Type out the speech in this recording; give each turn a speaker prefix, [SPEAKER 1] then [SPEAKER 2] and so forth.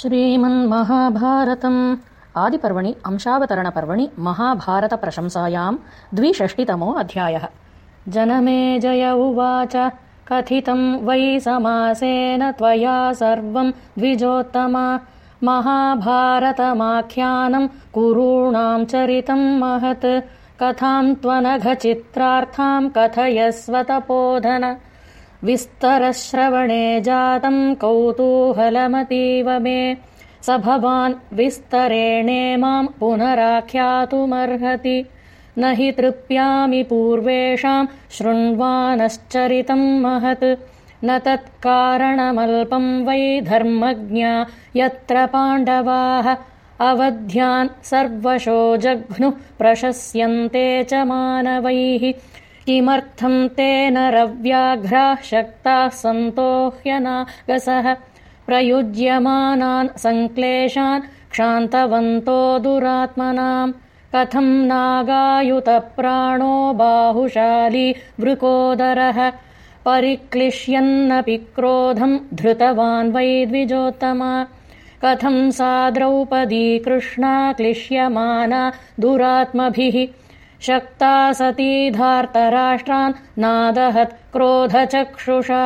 [SPEAKER 1] श्रीमन्महाभारतम्। आदिपर्वणि अंशावतरणपर्वणि महाभारतप्रशंसायाम् द्विषष्टितमो अध्यायः जनमे जय उवाच कथितं वै समासेन त्वया सर्वं द्विजोत्तमा। महाभारतमाख्यानं कुरूणां चरितं महत्। कथां त्वनघचित्रार्थां कथयस्वतपोधन विस्तरश्रवणे जातम् कौतूहलमतीव मे। स भवान् विस्तरेणे माम् पुनराख्यातुमर्हति। न हि तृप्यामि पूर्वेषाम् शृण्वानश्चरितम् महत्। न तत्कारणमल्पम् वै धर्मज्ञा यत्र पाण्डवाः अवध्यान् सर्वशो जघ्नुः प्रशस्यन्ते च मानवैः किमर्थम् तेन रव्याघ्राः शक्ताः सन्तो ह्यनागसः? प्रयुज्यमानान् सङ्क्लेशान् क्षान्तवन्तो दुरात्मनाम्। कथम् नागायुतप्राणो बाहुशाली वृकोदरः? परिक्लिश्यन्नपि क्रोधम् धृतवान् वै द्विजोत्तमा। कथम् सा द्रौपदी कृष्णा क्लिश्यमाना दुरात्मभिः शक्ता सती धार्तराष्ट्रान् नादहत् क्रोधचक्षुषा